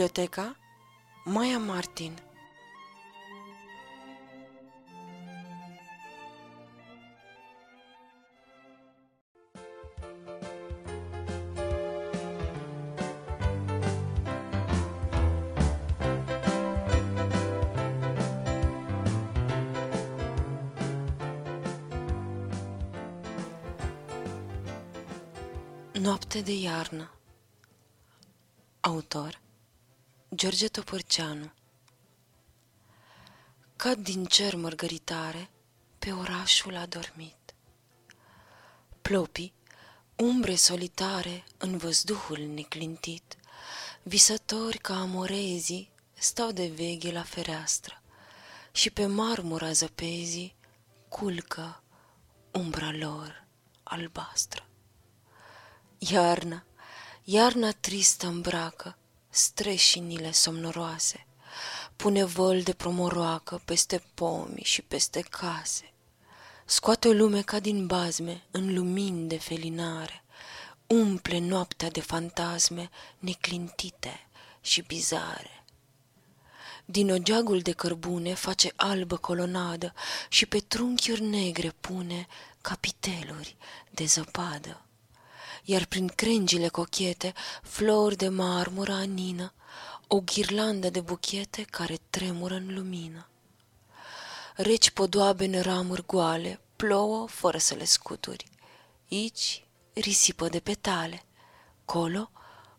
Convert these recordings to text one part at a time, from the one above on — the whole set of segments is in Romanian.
Biblioteca Maia Martin. Noapte de iarnă. Autor George Topărceanu Cad din cer mărgăritare pe orașul adormit. Plopii, umbre solitare în văzduhul neclintit, visători ca amorezii stau de veghe la fereastră și pe marmura zăpezii culcă umbra lor albastră. Iarna, iarna tristă îmbracă streșinile somnoroase, pune văl de promoroacă peste pomi și peste case. Scoate o lume ca din bazme, în lumini de felinare, umple noaptea de fantasme neclintite și bizare. Din ogeagul de cărbune face albă colonadă și pe trunchiuri negre pune capiteluri de zăpadă iar prin crengile cochete, flori de marmură anină, o ghirlandă de buchete care tremură în lumină. Reci podoabe în ramuri goale, plouă fără să le scuturi. Aici risipă de petale, colo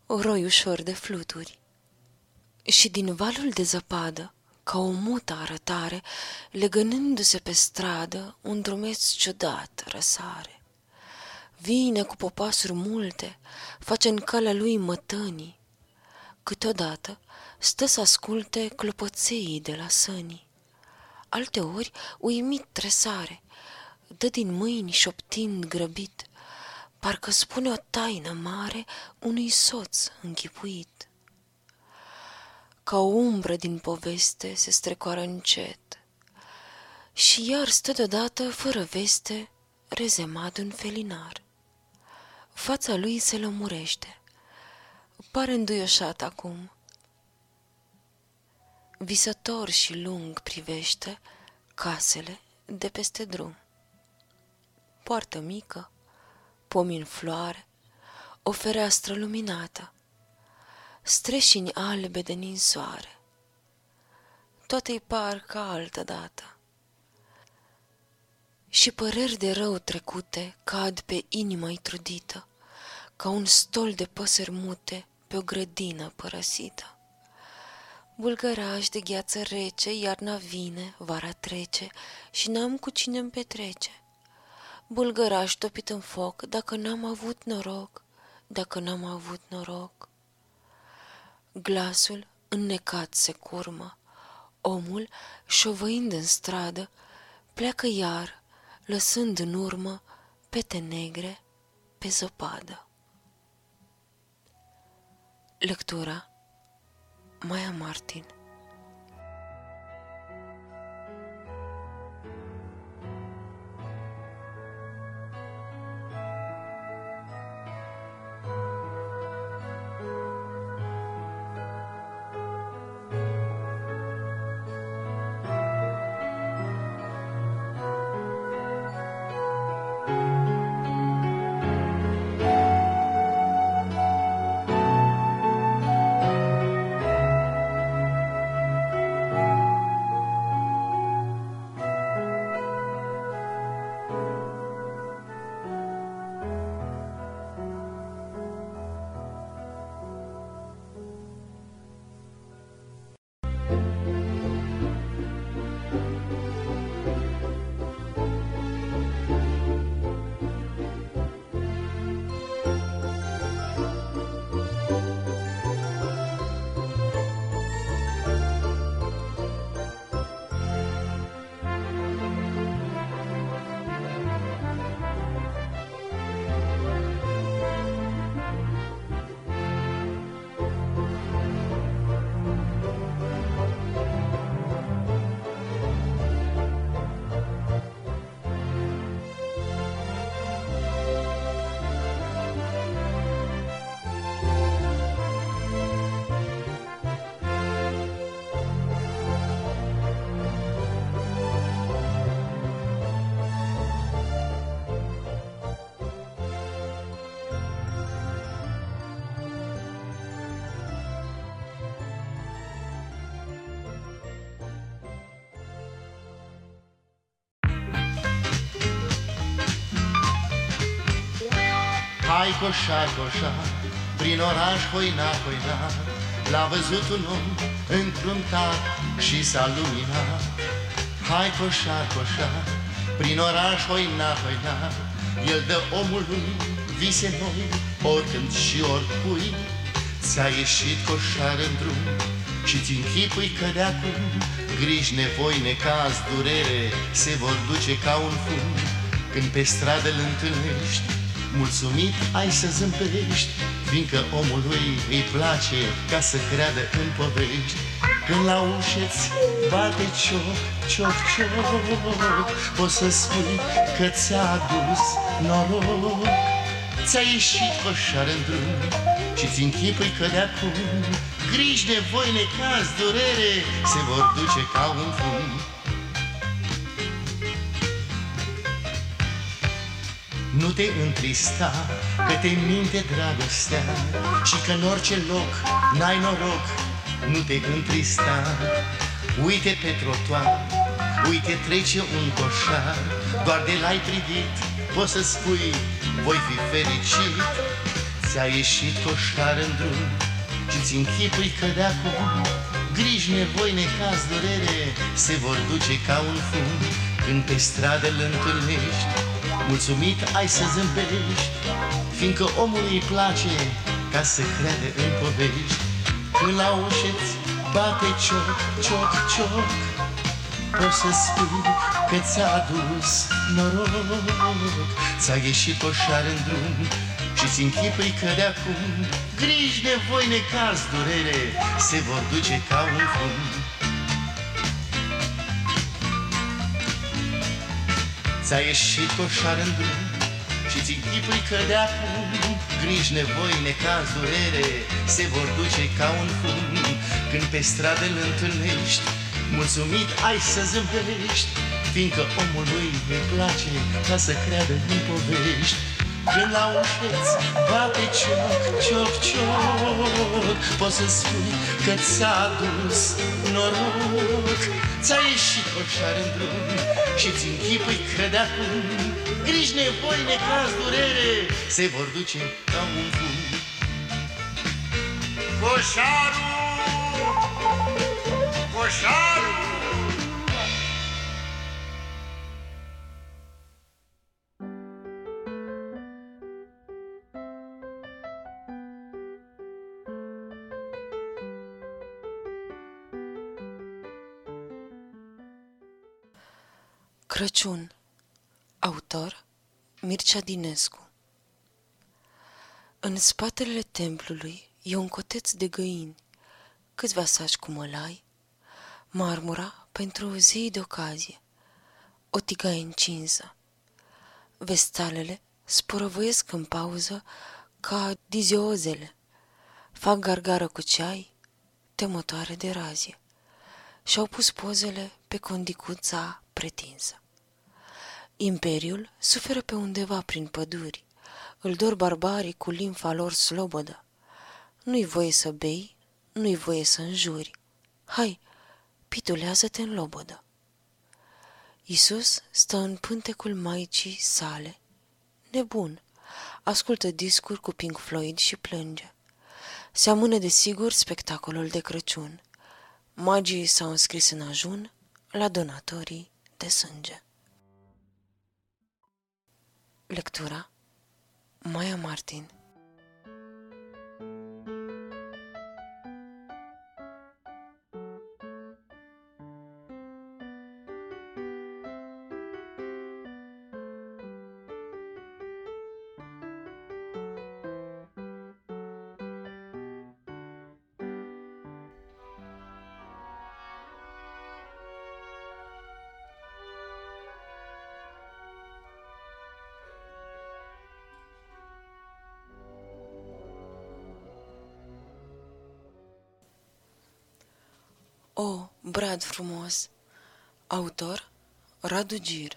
roi ușor de fluturi. Și din valul de zăpadă, ca o mută arătare, legănându-se pe stradă, un drumeț ciudat răsare. Vine cu popasuri multe, face în calea lui mătănii. Câteodată stă să asculte clopoței de la sănii. Alteori, uimit tresare, dă din mâini șoptind grăbit, parcă spune o taină mare unui soț închipuit. Ca o umbră din poveste se strecoară încet și iar stă deodată fără veste rezemat un felinar. Fața lui se lămurește. Pare înduioșat acum. Visător și lung privește casele de peste drum. Poartă mică, pomi în floare, o fereastră luminată, streșini albe de ninsoare. Toate-i par ca altă dată. Și păreri de rău trecute cad pe inima-i trudită, ca un stol de păsări mute pe o grădină părăsită. Bulgăraș de gheață rece, iarna vine, vara trece și n-am cu cine îmi petrece. Bulgăraș topit în foc, dacă n-am avut noroc, dacă n-am avut noroc. Glasul înnecat se curmă, omul, șovăind în stradă, pleacă iar, lăsând în urmă pete negre pe zăpadă. Lectura. Maya Martin Hai coșar, coșar, prin oraș, hoina, hoina, L-a văzut un om încruntat și s-a luminat. Hai coșar, coșar, prin oraș, hoina, hoina, El dă omului vise noi, oricând și oricui. Ți-a ieșit coșar în drum și-ți închipui că de acum Griji, nevoi, necaz, durere se vor duce ca un fum Când pe stradă îl întâlnești, mulțumit ai să zâmbești Fiindcă omului îi place ca să creadă în povești. Când la ușeți bate cioc, cioc, cioc Poți să spui că ți-a adus noroc. Ți-a ieșit coșar în drum și-ți închipui că de acum Griji de voi, necaz, durere Se vor duce ca un fum Nu te întrista că te minte dragostea Și că în orice loc n-ai noroc. Nu te întrista. Uite pe trotuar Uite trece un coșar. Doar de l-ai privit Poți să spui Voi fi fericit. Ți-a ieșit coșar în drum Și-ți închipui că de acum Griji, nevoi, necaz, durere Se vor duce ca un fum Când pe stradă îl întâlnești Mulțumit ai să zâmbești Fiindcă omului îi place Ca să crede în povești. Când la ușeți bate cioc, cioc, cioc Poți să spui că ți-a adus noroc. Ți-a ieșit coșar în drum și-ți închipui că de acum Griji, nevoi, necaz, durere Se vor duce ca un fum Ți-a ieșit coșar în drum Și-ți închipui că de acum Griji, nevoi, necaz, durere Se vor duce ca un fum. Când pe stradă îl întâlnești Mulțumit ai să zâmbești Fiindcă omului îi place ca să creadă în povești. Când la ușeți bate cioc, cioc, cioc Poți să spui că ți-a adus noroc. Ți-a ieșit coșar în drum și-ți închipui că de acum Griji, nevoi, necaz, durere Se vor duce ca un fum Coșarul! Coșarul! Crăciun Autor Mircea Dinescu În spatele templului e un coteț de găini, câțiva saci cu mălai, marmura pentru o zi de ocazie, o tigaie încinsă. Vestalele sporăvoiesc în pauză ca diziozele, fac gargară cu ceai, temătoare de razie, și-au pus pozele pe condicuța pretinsă. Imperiul suferă pe undeva prin păduri, îl dor barbarii cu limfa lor slobodă. Nu-i voie să bei, nu-i voie să înjuri. Hai, pitulează-te în lobodă. Isus stă în pântecul maicii sale, nebun, ascultă discuri cu Pink Floyd și plânge. Se amână de sigur spectacolul de Crăciun. Magii s-au înscris în ajun la donatorii de sânge. Lectura? Maya Martin brad frumos! Autor Radu Gir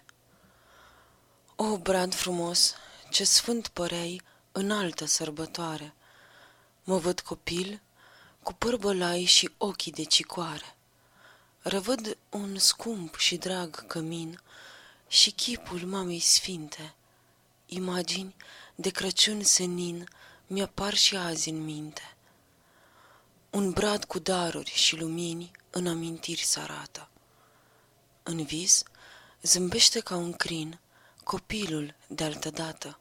O, brad frumos, ce sfânt părei în altă sărbătoare! Mă văd copil, cu părbălai și ochii de cicoare. Revăd un scump și drag cămin și chipul mamei sfinte, imagini de Crăciun senin mi-apar și azi în minte. Un brad cu daruri și lumini în amintiri se arată. În vis zâmbește ca un crin copilul de altă dată.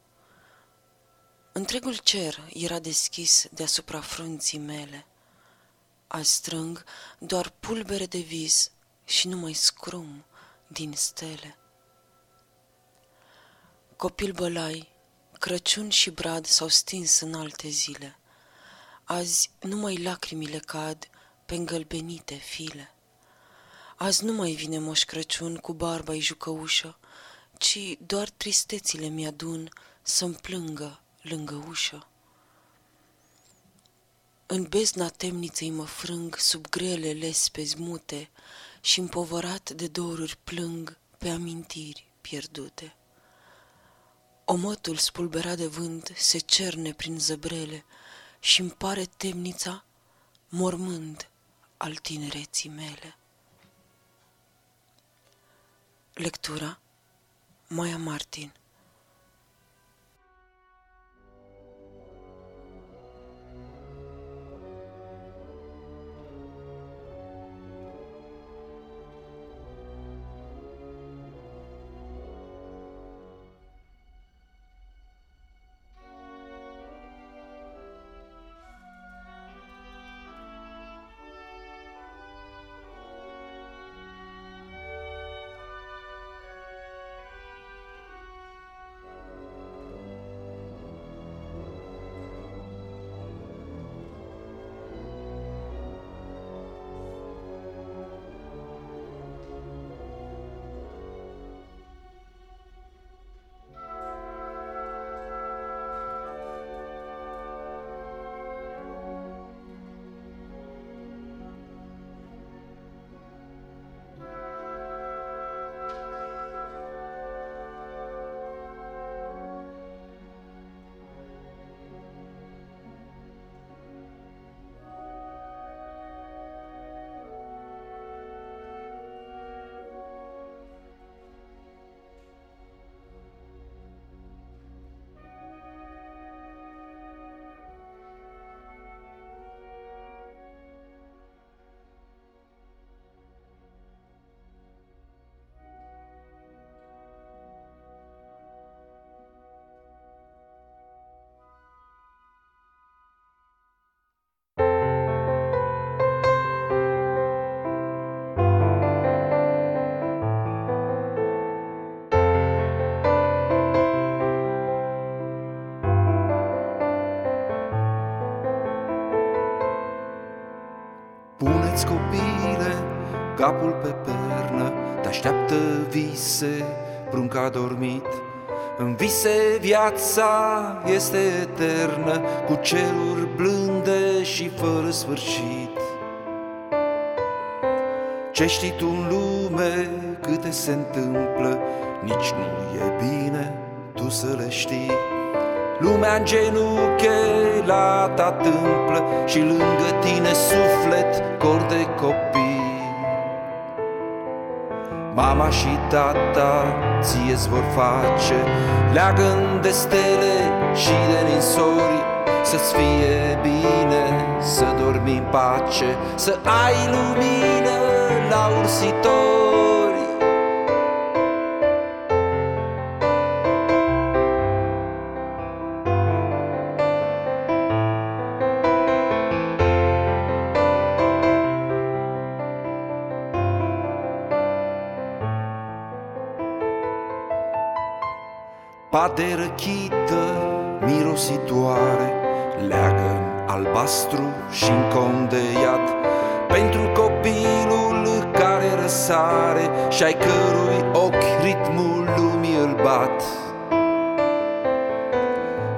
Întregul cer era deschis deasupra frunții mele. Azi strâng doar pulbere de vis și numai scrum din stele. Copil bălai, Crăciun și brad s-au stins în alte zile. Azi numai lacrimile cad pe îngălbenite file. Azi nu mai vine Moș Crăciun cu barba-i jucăușă, ci doar tristețile mi-adun să-mi plângă lângă ușă. În bezna temniței mă frâng sub grele lespezi mute și împovărat de doruri plâng pe amintiri pierdute. Omotul spulberat de vânt se cerne prin zăbrele și îmi pare temnița mormând al tinereții mele. Lectura Maya Martin Puneți copile, capul pe pernă, te așteaptă vise, prunca a dormit. În vise viața este eternă, cu ceruri blânde și fără sfârșit. Ce știi tu în lume, câte se întâmplă, nici nu e bine tu să le știi. Lumea în genunche la ta tâmplă Și lângă tine suflet cor de copii. Mama și tata ție vor face leagă de stele și de ninsori Să-ți fie bine, să dormi în pace Să ai lumină la ursitor Pade răchită, mirositoare Leagă albastru și în de iad. Pentru copilul care răsare Și ai cărui ochi ritmul lumii îl bat.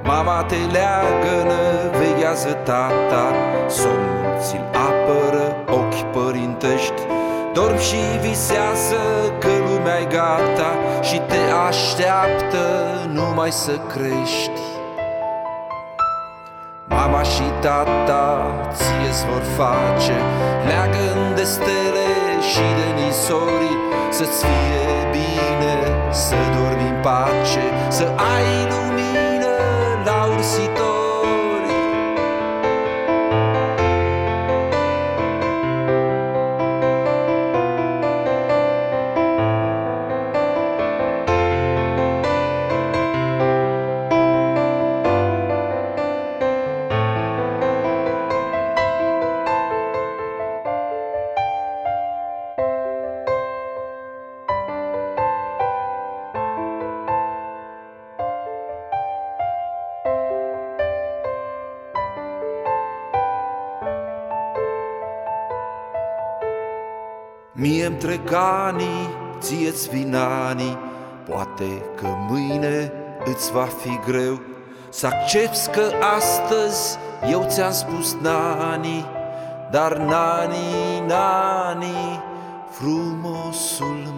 Mama te leagănă, veghează tata Somnul ți-l apără, ochi părintești. Dorm și visează că lumea e gata Și te așteaptă numai să crești. Mama și tata ție-ți vor face. Leagă de stele și de nisori Să-ți fie bine, să dormi în pace Să ai lumină la ursitor. Fi greu Să accepti că astăzi eu ți-am spus nani Dar nani, nani, frumosul meu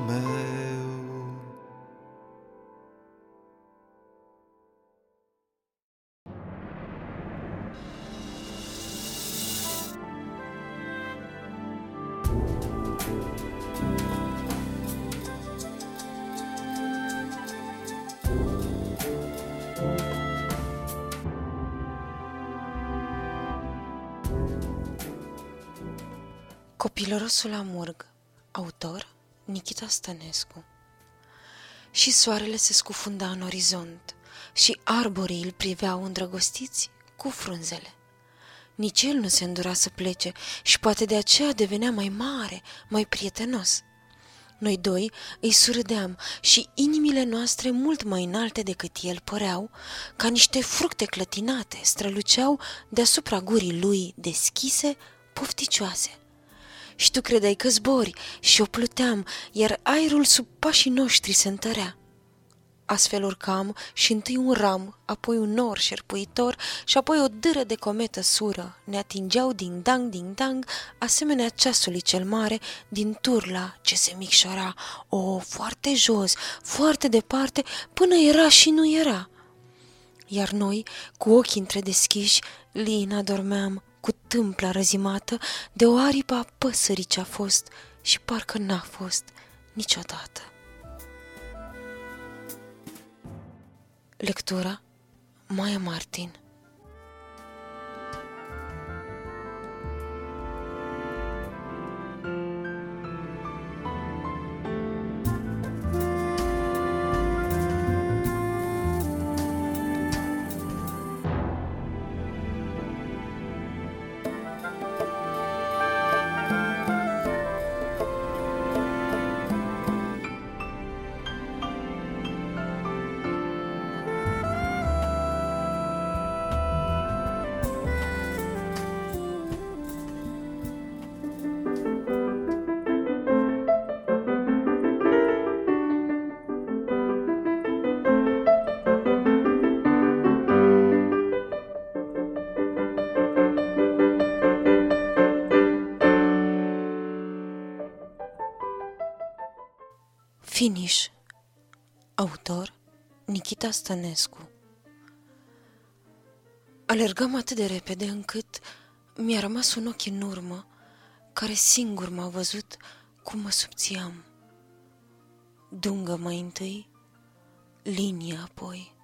Copilărosul Amurg, autor Nikita Stănescu Și soarele se scufunda în orizont și arborii îl priveau îndrăgostiți cu frunzele. Nici el nu se îndura să plece și poate de aceea devenea mai mare, mai prietenos. Noi doi îi surâdeam și inimile noastre mult mai înalte decât el păreau, ca niște fructe clătinate, străluceau deasupra gurii lui deschise, pofticioase și tu credeai că zbori și o pluteam, iar aerul sub pașii noștri se întărea. Astfel urcam și întâi un ram, apoi un nor șerpuitor și apoi o dâră de cometă sură. Ne atingeau din dang din dang, asemenea ceasului cel mare din turla ce se micșora. O, foarte jos, foarte departe, până era și nu era. Iar noi, cu ochii întredeschiși, lina dormeam, cu tâmpla răzimată de o aripă a păsării ce-a fost și parcă n-a fost niciodată. Lectura Maia Martin Finish Autor Nikita Stănescu Alergam atât de repede încât mi-a rămas un ochi în urmă care singur m-a văzut cum mă subțiam. Dungă mai întâi, linie apoi,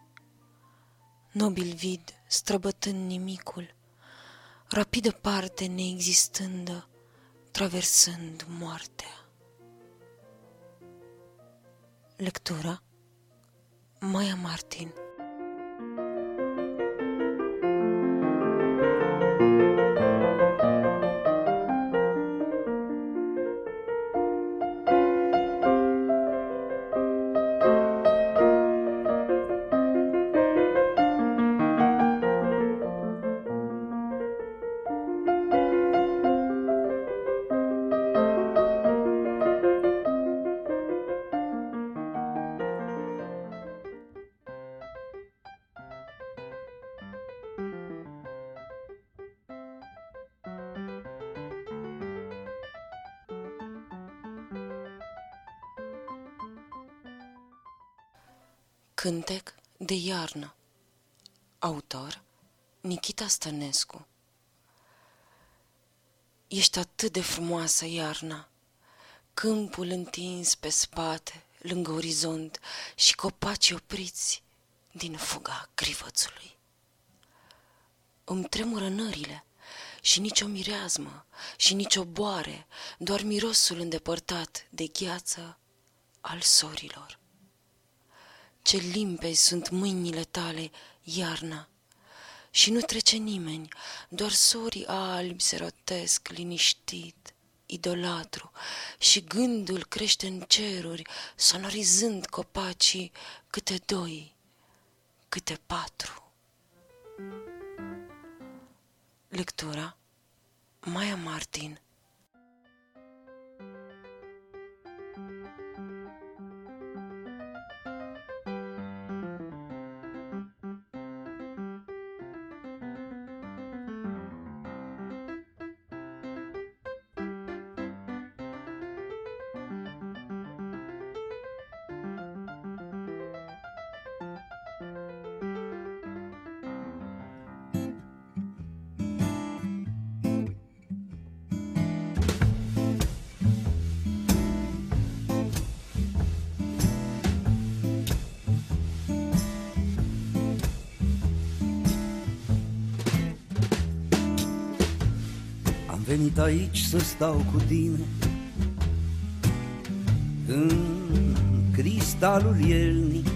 nobil vid străbătând nimicul, rapidă parte neexistândă, traversând moartea. Lectura Maia Martin Cântec de iarnă Autor Nikita Stănescu Ești atât de frumoasă, iarna, câmpul întins pe spate, lângă orizont și copaci opriți din fuga crivățului. Îmi tremură nările și nicio mireazmă și nicio boare, doar mirosul îndepărtat de gheață al sorilor. Ce limpezi sunt mâinile tale, iarna, și nu trece nimeni, doar sorii albi se rotesc liniștit, idolatru, și gândul crește în ceruri, sonorizând copacii câte doi, câte patru. Lectura Maia Martin venit aici să stau cu tine. În cristalul ielnic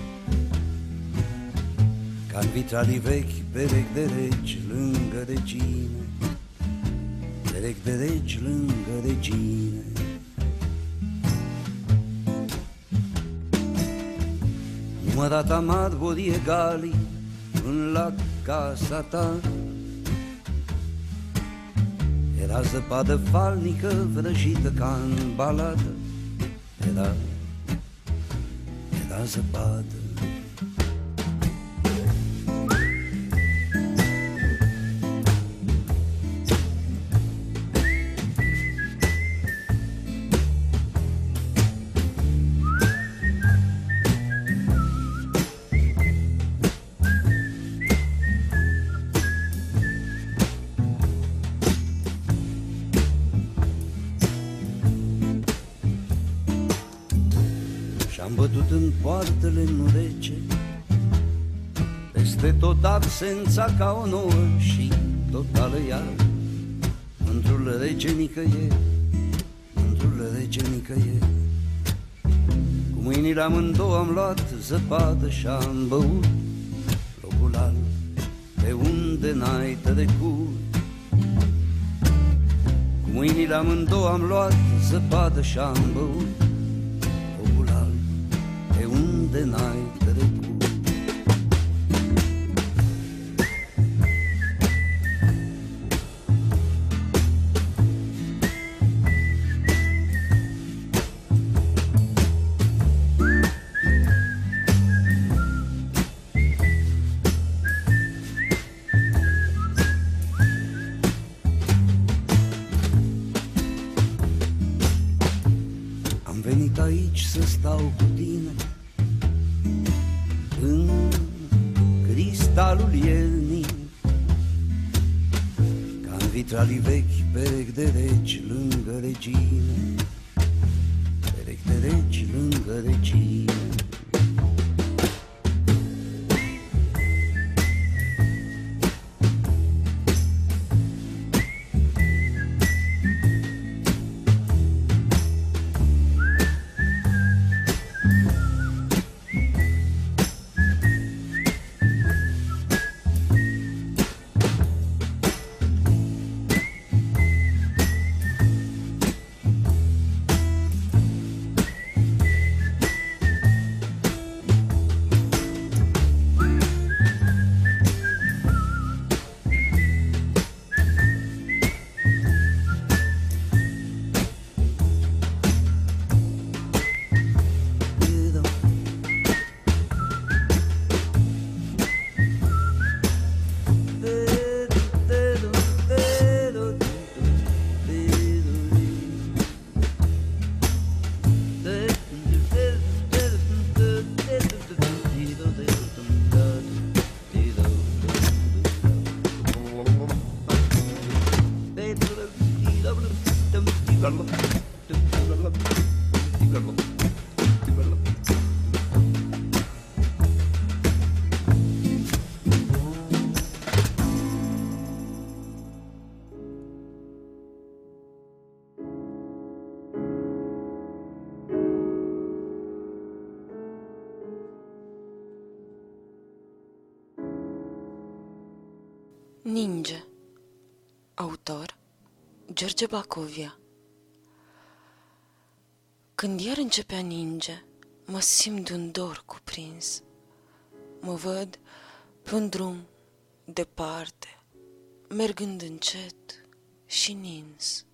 ca în vitralii vechi, perechi de regi lângă regine Perechi de regi lângă regine Numărat amarbori egali în la casa ta Era zăpadă falnică vrăjită ca în baladă. Era, era zăpadă tot absența ca o nouă și totală ea. Într-un rece nicăieri, într-un rece nicăieri Cu mâinile amândouă am luat zăpadă și am băut Locul alb pe unde n-ai trecut. Cu mâinile amândouă am luat zăpadă și am băut unde n-ai aici să stau cu tine. Fundalul iernii Ca în vitralii vechi, perechi de regi lângă regine. Perechi de regi lângă regine Ninge Autor George Bacovia Când iar începe a ninge, mă simt de un dor cuprins. Mă văd pe un drum departe, mergând încet și nins.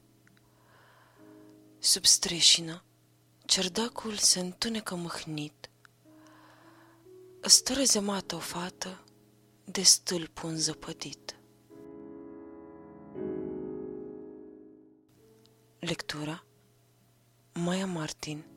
Sub streșină, cerdacul se întunecă mâhnit. Stă rezemată o fată de stâlpul înzăpădit. Lectura? Maya Martin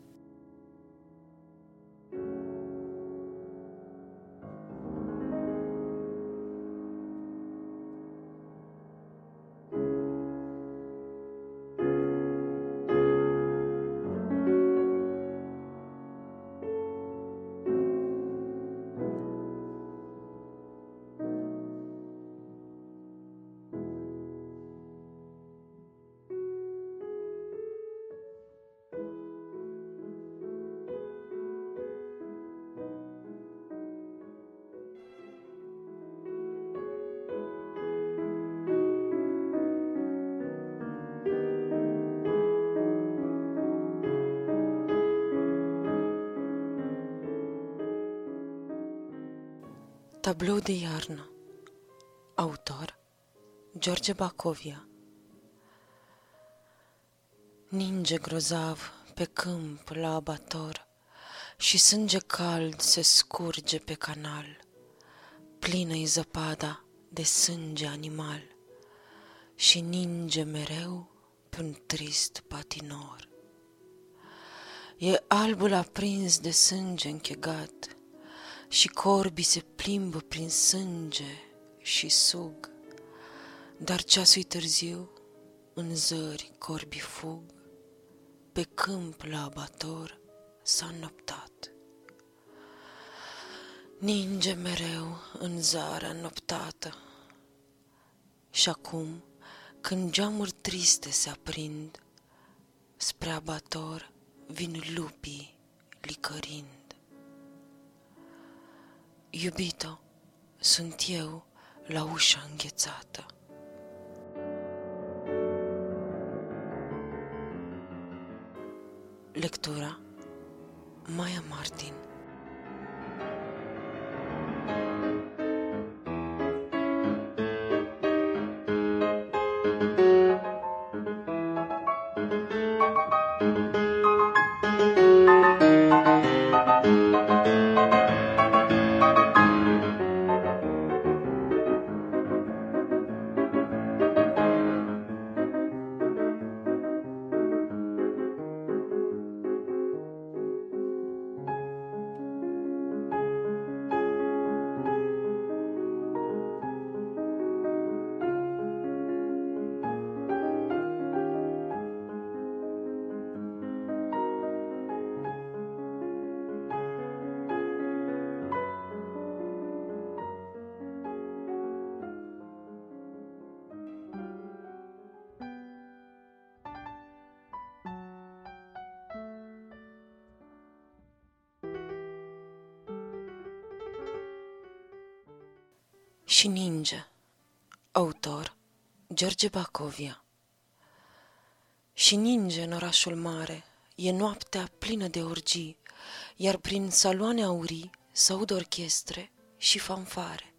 Tablou de iarnă. Autor George Bacovia. Ninge grozav pe câmp la abator Și sânge cald se scurge pe canal. Plină-i zăpada de sânge animal Și ninge mereu pe un trist patinor. E albul aprins de sânge închegat și corbii se plimbă prin sânge și sug, dar ceasul târziu, în zări corbii fug, pe câmp la abator s-a înnoptat. Ninge mereu în zara înnoptată și acum, când geamuri triste se aprind, spre abator vin lupii licărind. Iubito, sunt eu la ușa înghețată. Lectura Maya Martin și ninge. Autor George Bacovia. Și ninge în orașul mare, e noaptea plină de orgii, iar prin saloane aurii s-aud orchestre și fanfare.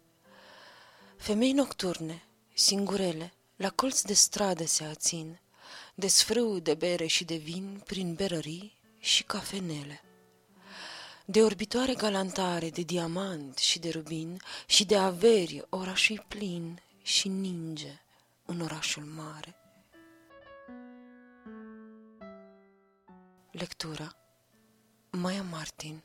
Femei nocturne, singurele, la colț de stradă se ațin, desfrâu de bere și de vin prin berării și cafenele de orbitoare galantare, de diamant și de rubin și de averi orașul plin și ninge în orașul mare. Lectura Maya Martin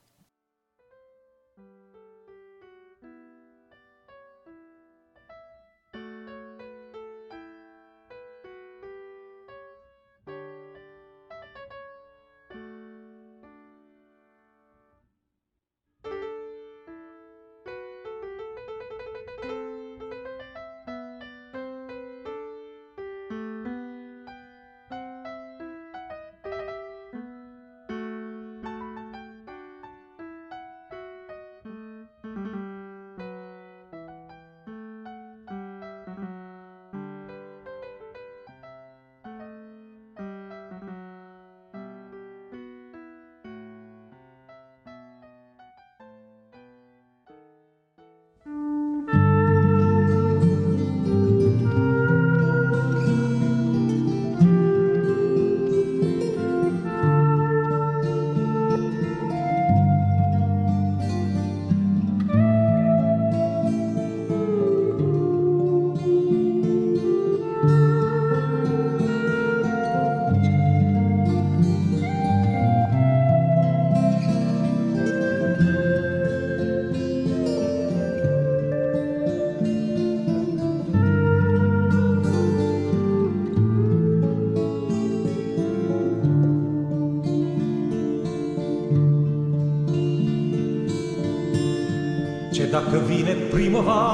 vine primăvara,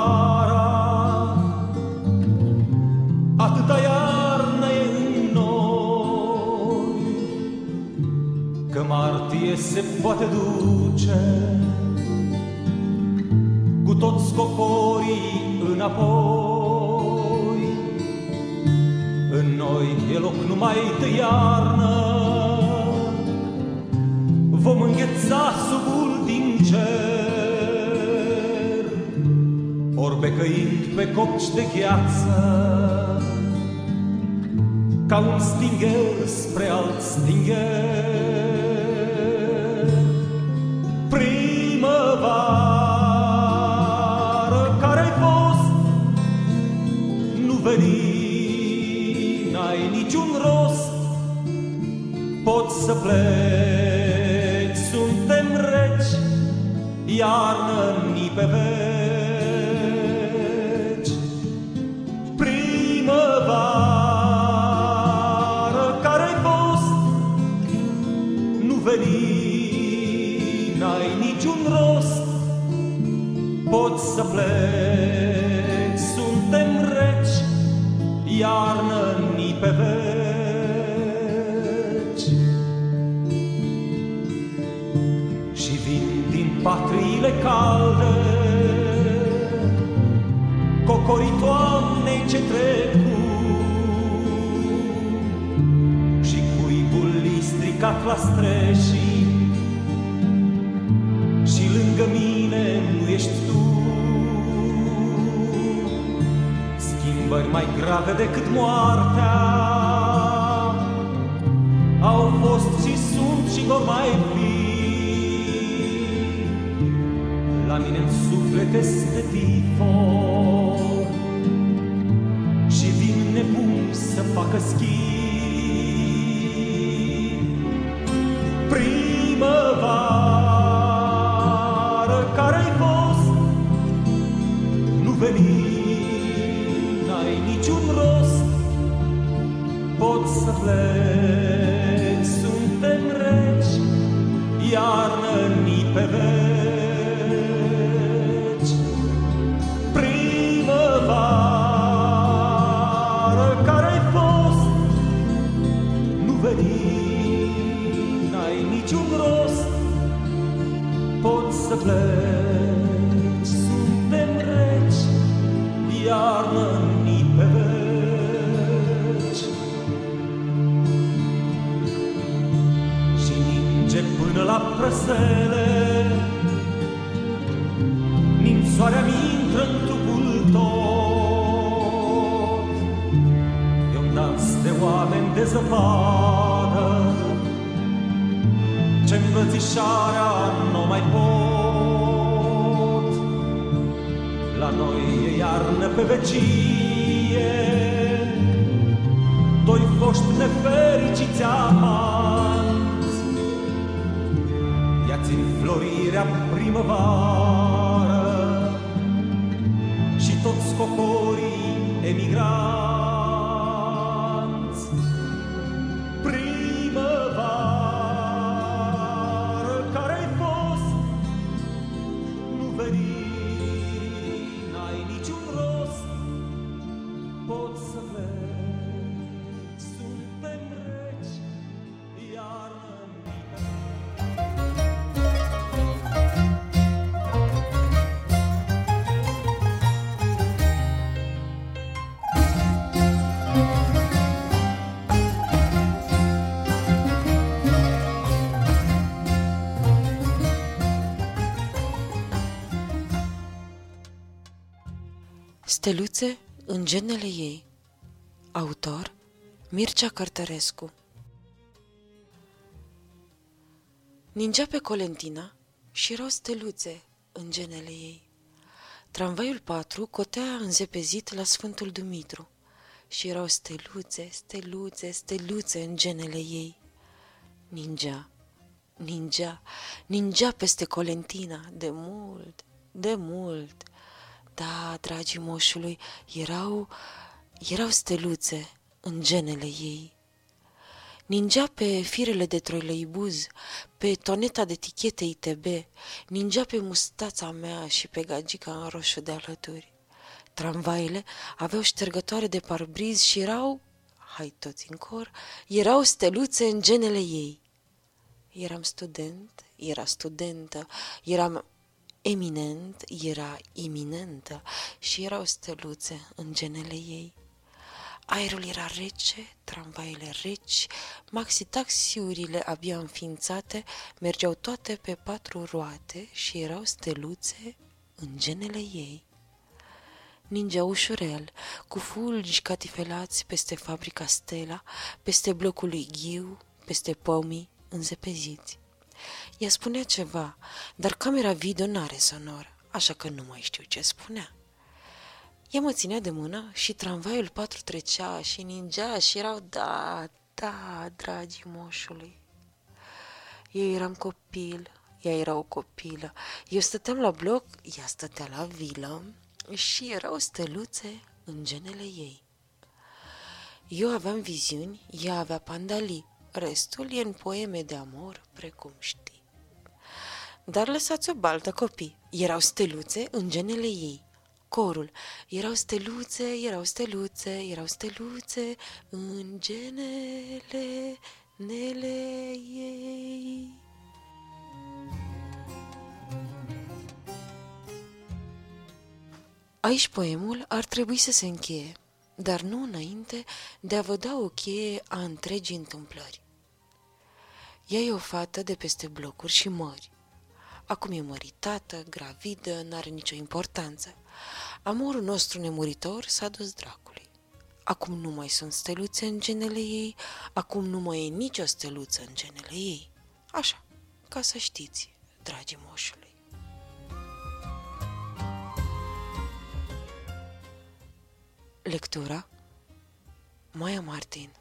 de gheață, ca un stingher spre alt stingher. Patriile calde, cocorii toamnei ce trecu, și cuibul stricat la streșii, și lângă mine nu ești tu. Schimbări mai grave decât moartea au fost și sunt și vor mai fi. Suflet este tifon și vin nebun să facă schimb. Pe vecie, doi foști nefericiți amanți, Ia-ți înflorirea primăvară și toți cocorii emigranți. Steluțe în genele ei Autor Mircea Cărtărescu Ningea pe Colentina și erau steluțe în genele ei. Tramvaiul 4 cotea înzepezit la Sfântul Dumitru și erau steluțe, steluțe, steluțe în genele ei. Ningea, ningea, ningea peste Colentina de mult, de mult. Da, dragii moșului, erau, erau steluțe în genele ei. Ningea pe firele de troileibuz, pe toneta de tichete ITB, ningea pe mustața mea și pe gagica în roșu de alături. Tramvaile aveau ștergătoare de parbriz și erau, hai toți în cor, erau steluțe în genele ei. Eram student, era studentă, eram eminent, era iminentă și erau steluțe în genele ei. Aerul era rece, tramvaiele reci, maxi-taxiurile abia înființate mergeau toate pe patru roate și erau steluțe în genele ei. Ningea ușurel, cu fulgi catifelați peste fabrica Stella, peste blocul lui Ghiu, peste pomii înzepeziți. Ea spunea ceva, dar camera video n-are sonor, așa că nu mai știu ce spunea. Ea mă ținea de mână și tramvaiul patru trecea și ningea și erau, da, da, dragii moșului. Eu eram copil, ea era o copilă. Eu stăteam la bloc, ea stătea la vilă și erau steluțe în genele ei. Eu aveam viziuni, ea avea pandalii, restul e în poeme de amor, precum știi. Dar lăsați o baltă copii, erau steluțe în genele ei. Corul, erau steluțe, erau steluțe, erau steluțe în genele nele ei. Aici poemul ar trebui să se încheie, dar nu înainte de a vă da o cheie a întregii întâmplări. Ea e o fată de peste blocuri și mări. Acum e măritată, gravidă, n-are nicio importanță. Amorul nostru nemuritor s-a dus dracului. Acum nu mai sunt steluțe în genele ei, acum nu mai e nicio steluță în genele ei. Așa, ca să știți, dragii moșului. Lectura Maia Martin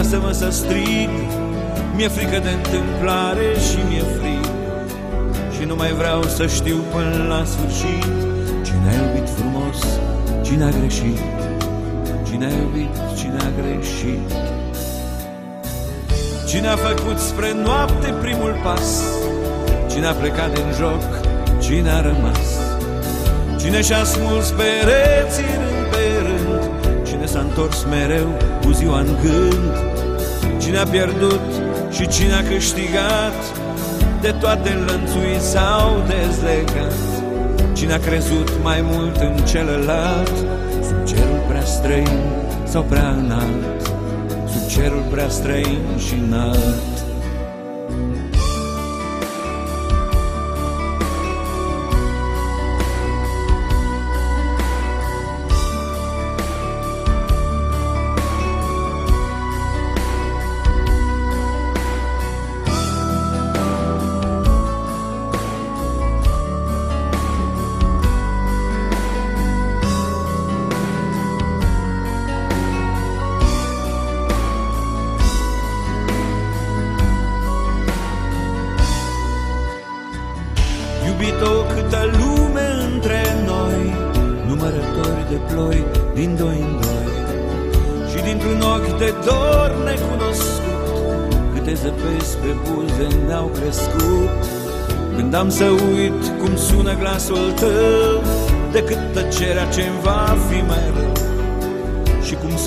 lasă-mă să strig Mi-e frică de întâmplare și mi-e frig Și nu mai vreau să știu până la sfârșit Cine a iubit frumos, cine a greșit Cine a iubit, cine a greșit. Cine a făcut spre noapte primul pas Cine a plecat din joc, cine a rămas. Cine și-a smuls pereții rând pe rând Cine s-a întors mereu cu ziua în gând Cine a pierdut și cine a câștigat. De toate lănțui s-au dezlegat Cine a crezut mai mult în celălalt. Sub cerul prea străin sau prea înalt Sub cerul prea străin și înalt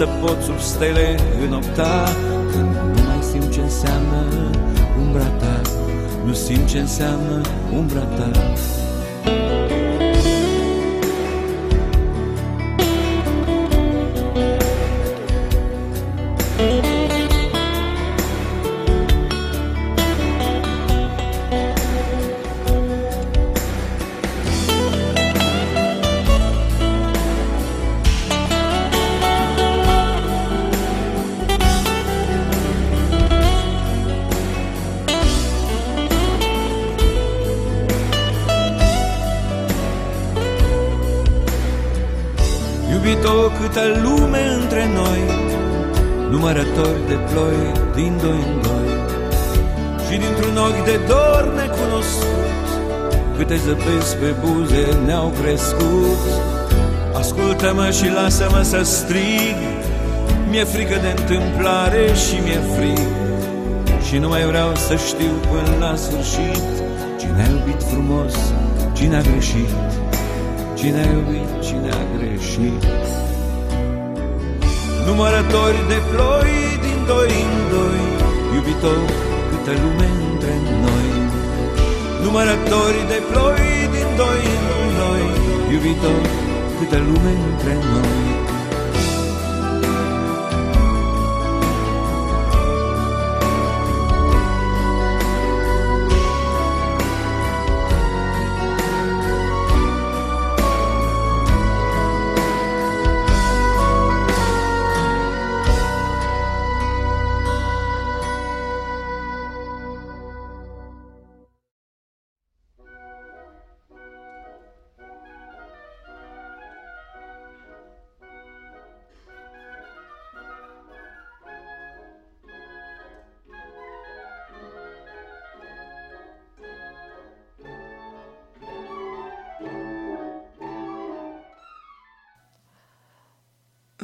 să pot sub stele înopta. Când nu mai simt ce înseamnă umbra ta Nu simt ce înseamnă umbra ta Câte zăpezi pe buze ne-au crescut. Ascultă-mă și lasă-mă să strig. Mi-e frică de întâmplare și mi-e frig Și nu mai vreau să știu până la sfârșit Cine a iubit frumos, cine a greșit Cine a iubit, cine a greșit. Numărători de ploi din doi în doi Iubito, câtă lume între noi Numărători de ploi din doi în doi. Iubito, câtă lume între noi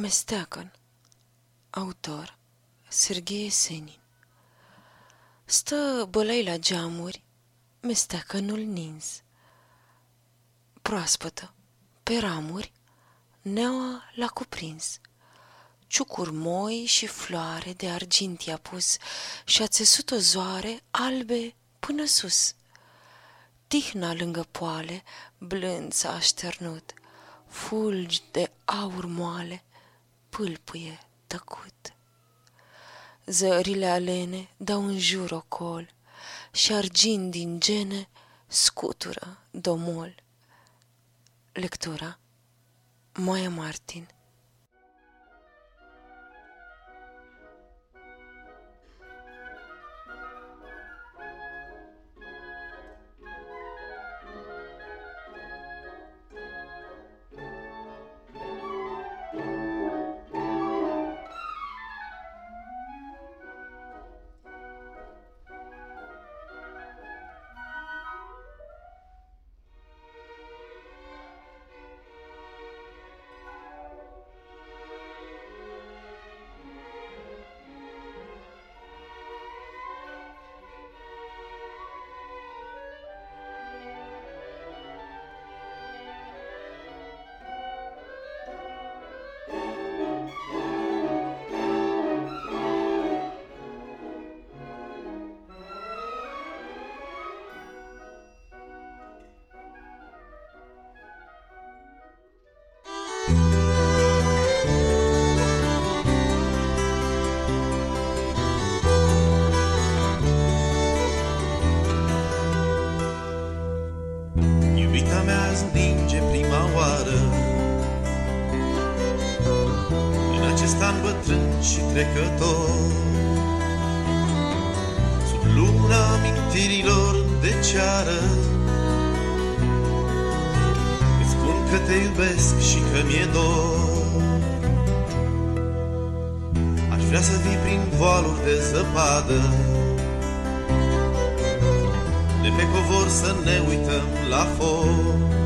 Mesteacăn Autor Serghei Senin Stă bălăi la geamuri, mesteacănul nins. Proaspătă, pe ramuri, neaua l-a cuprins. Ciucuri moi și floare de argint i-a pus și a țesut o zoare albe până sus. Tihna lângă poale blând s-a așternut, fulgi de aur moale, pâlpâie tăcut. Zările alene dau în jur ocol și argint din gene scutură domol. Lectura Moia Martin azi ninge prima oară. În acest an bătrân și trecător Sub luna amintirilor de ceară Îți spun că te iubesc și că mi-e dor. Aș vrea să vii prin voaluri de zăpadă de pe covor să ne uităm la foc. Și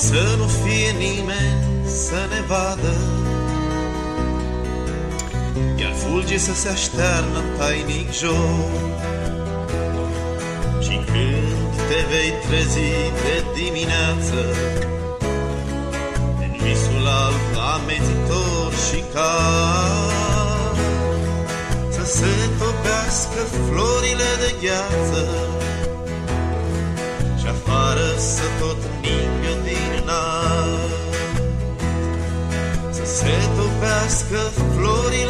să nu fie nimeni să ne vadă. Iar fulge să se aștearnă tainic joc Și când te vei trezi de dimineață În visul alb amețitor și cald să se topească florile de gheață Și afară să tot ningă topească florile de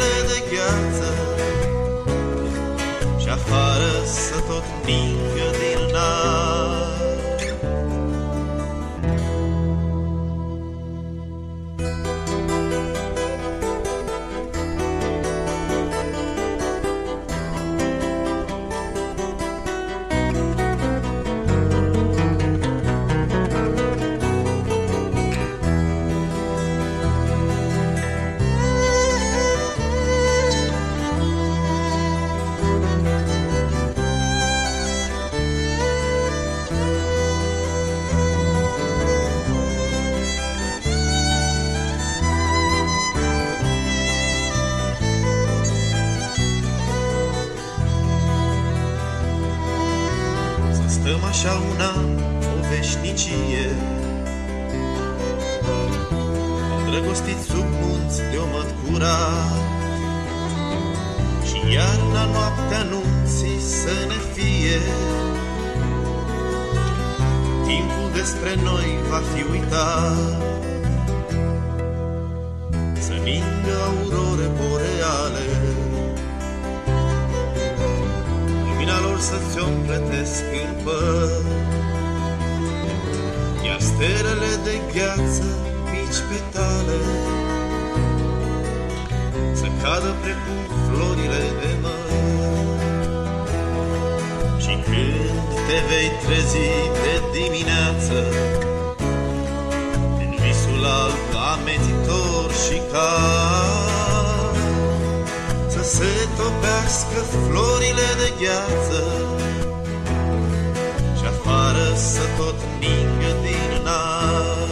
totdeauna o veșnicie. Îndrăgostit sub munți de o mătcura Și iarna noaptea nunții să ne fie. Timpul despre noi va fi uitat. Să ningă aurore boreale Lumina lor să ți-o împletesc în păr. Iar stelele de gheață, mici petale Să cadă precum florile de măr. Și când te vei trezi de dimineață În visul alb amețitor și cald Să se topească florile de gheață. Și afară să tot ningă din nar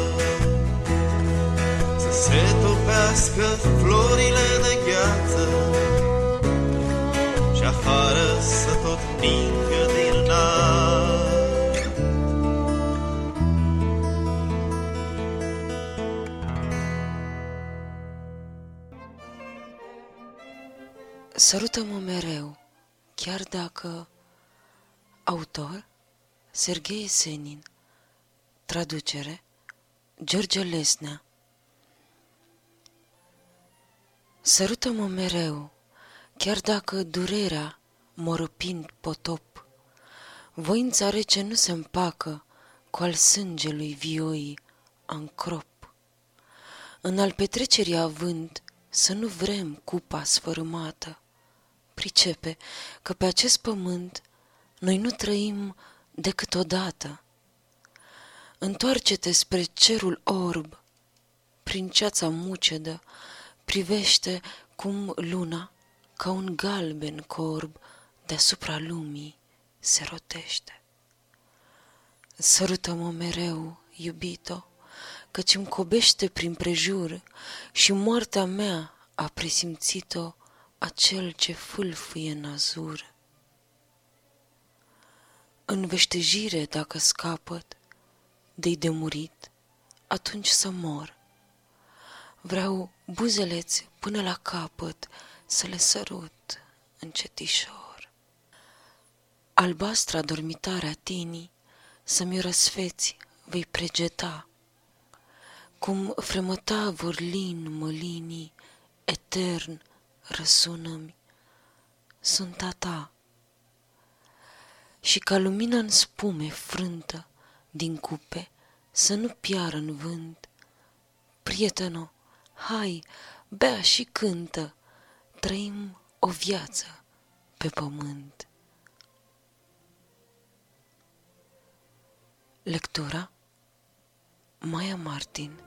Să se topească florile de Sărută-mă mereu, chiar dacă Autor Serghei Senin. Traducere George Lesnea. Sărută-mă mereu, chiar dacă durerea mă răpind potop, Voința rece nu se împacă cu al sângelui vioii în crop. În al petrecerii având să nu vrem cupa sfărâmată, pricepe că pe acest pământ noi nu trăim decât odată. Întoarce-te spre cerul orb, prin ceața mucedă, privește cum luna, ca un galben corb, deasupra lumii se rotește. Sărută-mă mereu, iubito, căci îmi cobește prin prejur și moartea mea a presimțit-o acel ce fâlfâie în azur. În veștejire dacă scapăt de-i de murit, atunci să mor. Vreau buzeleți până la capăt să le sărut încetișor. Albastra dormitarea tinii să-mi răsfeți vei pregeta, cum fremăta vârlin mălinii, etern răsună-mi, sunt a ta. Și ca lumina în spume frântă din cupe, să nu piară în vânt, prieteno, hai, bea și cântă, trăim o viață pe pământ. Lectura Maia Martin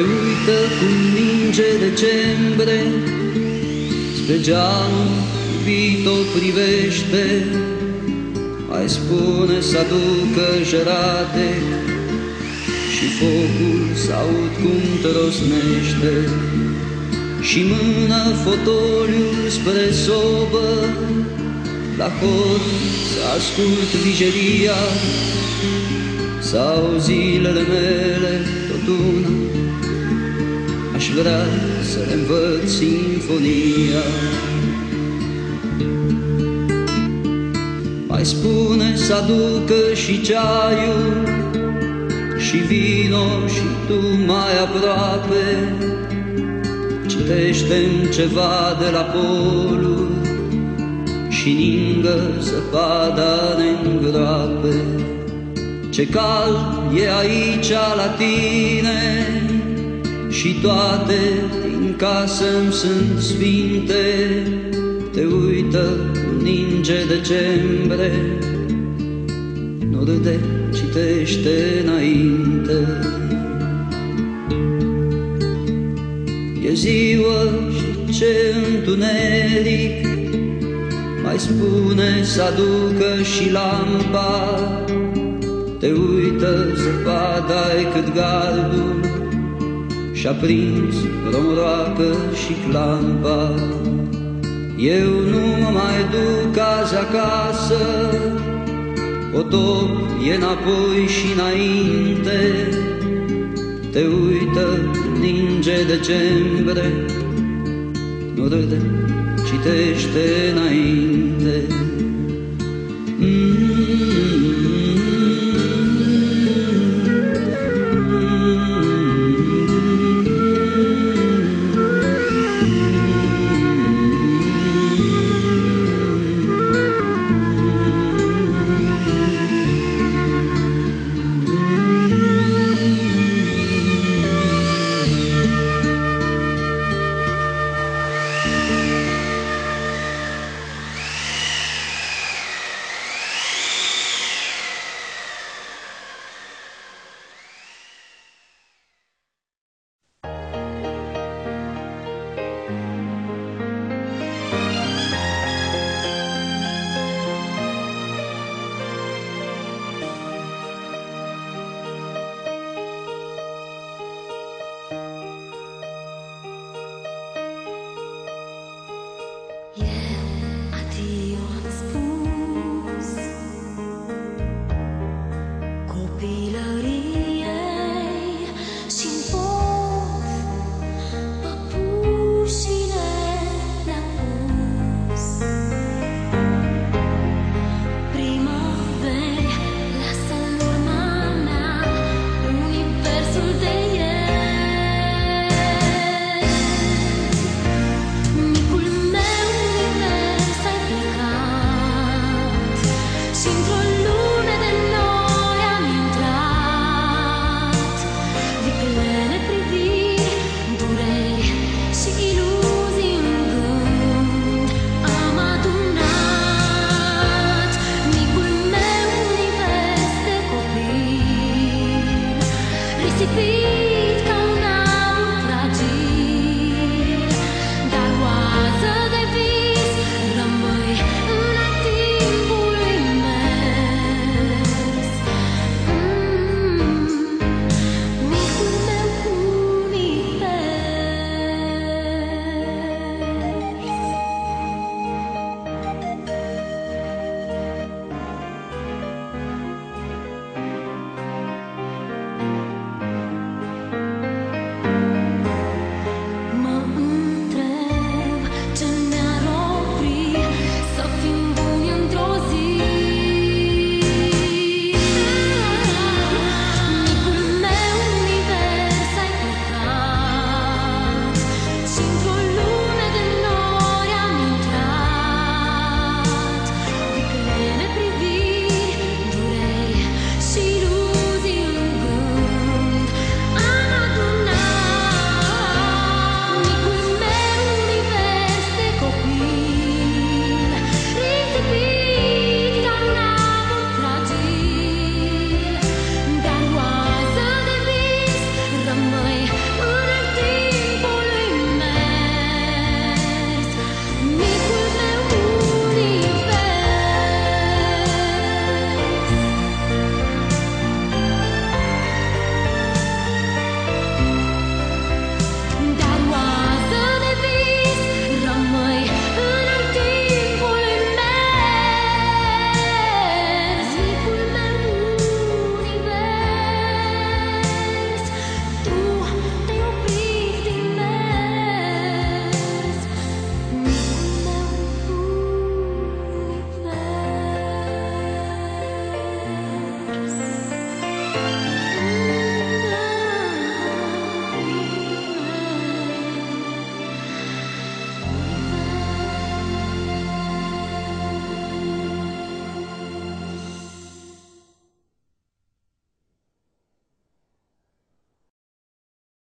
Te uită cum ninge decembrie Spre geamul viitor privește Mai spune să aducă jerate Și și focul s-aud cum trosnește Și mână fotoliul spre sobă La hor să ascult vijelia Sau zilele mele. tot una Aș vrea să le învăț sinfonia. Mai spune să aducă și ceaiul Și vino și tu mai aproape. Citește-mi ceva de la polul Și ningă zăpada ne îngroape Ce cald e aici la tine Și toate din casă-mi sunt sfinte. Te uită ninge decembre Nu râde, citește înainte. E ziua și ce întuneric Mai spune să aducă și lampa. Te uită zăpada cât gardul Și-a prins romoroacă și clampa eu nu mă mai duc azi acasă, Potop e înapoi și înainte, Te uită, ninge decembre, Nu râde, citește înainte. Mm-hmm.